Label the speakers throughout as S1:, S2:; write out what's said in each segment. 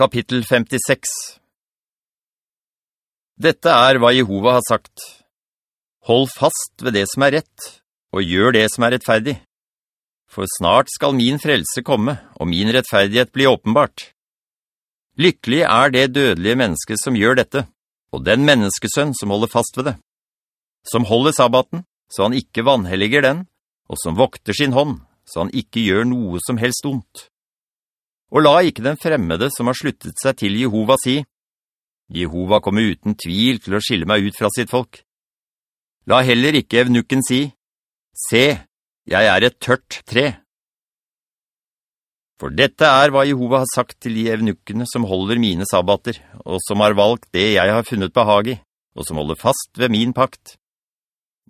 S1: Kapittel 56 Dette er hva Jehova har sagt. Hold fast ved det som er rett, og gjør det som er rettferdig. For snart skal min frelse komme, og min rettferdighet bli åpenbart. Lykkelig er det dødelige mennesket som gjør dette, og den menneskesønn som holder fast ved det. Som holder sabbaten, så han ikke vanhelliger den, og som vokter sin hånd, så han ikke gjør noe som helst ondt. Og la ikke den fremmede som har sluttet seg til Jehova si, Jehova kommer uten tvil til å skille meg ut fra sitt folk. La heller ikke evnukken si, Se, jeg er et tørt tre. For dette er hva Jehova har sagt til de evnukkene som holder mine sabbater, og som har valgt det jeg har funnet behag i, og som holder fast ved min pakt.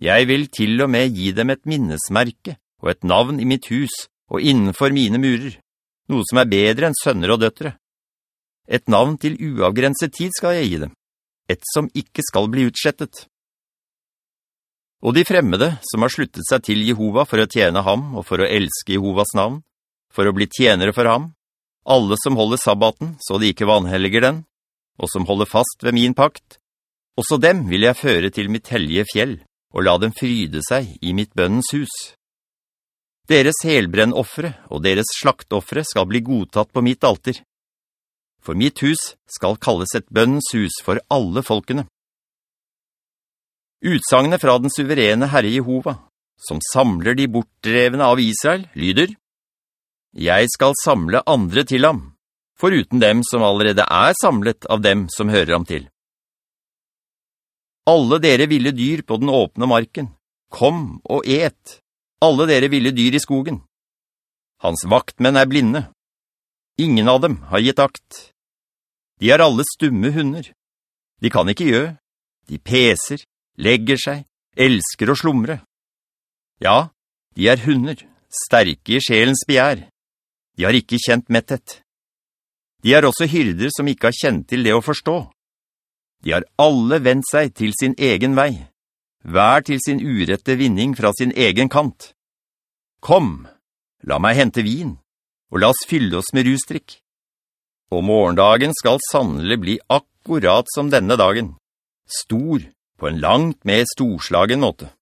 S1: Jeg vil til og med gi dem et minnesmerke og et navn i mitt hus og innenfor mine murer noe som er bedre enn sønner og døttere. Et navn til uavgrenset tid skal jeg gi dem, et som ikke skal bli utslettet. Og de fremmede som har sluttet seg til Jehova for å tjene ham og for å elske Jehovas navn, for å bli tjenere for ham, alle som holder sabbaten så de ikke vanhelliger den, og som holder fast ved min pakt, også dem vil jeg føre til mitt hellige fjell, og la dem fryde seg i mitt bønnens hus. Deres helbrennoffere og deres slaktoffre skal bli godtatt på mitt alter. For mitt hus skal kalles et bønnens hus for alle folkene. Utsagene fra den suverene Herre Jehova, som samler de bortdrevne av Israel, lyder, «Jeg skal samle andre til ham, foruten dem som allerede er samlet av dem som hører ham til. Alle dere ville dyr på den åpne marken, kom og et, alle dere ville dyr i skogen. Hans vaktmenn er blinde. Ingen av dem har gitt akt. De er alle stumme hunder. De kan ikke gjø. De peser, legger seg, elsker å slumre. Ja, de er hunder, sterke i sjelens begjær. De har ikke kjent metthet. De er også hyrder som ikke har kjent til det å forstå. De har alle vendt seg til sin egen vei hver til sin urette vinning fra sin egen kant. Kom, la meg hente vin, og la oss fylle oss med rustrikk. Og morgendagen skal sannelig bli akkurat som denne dagen, stor på en langt mer storslagen måte.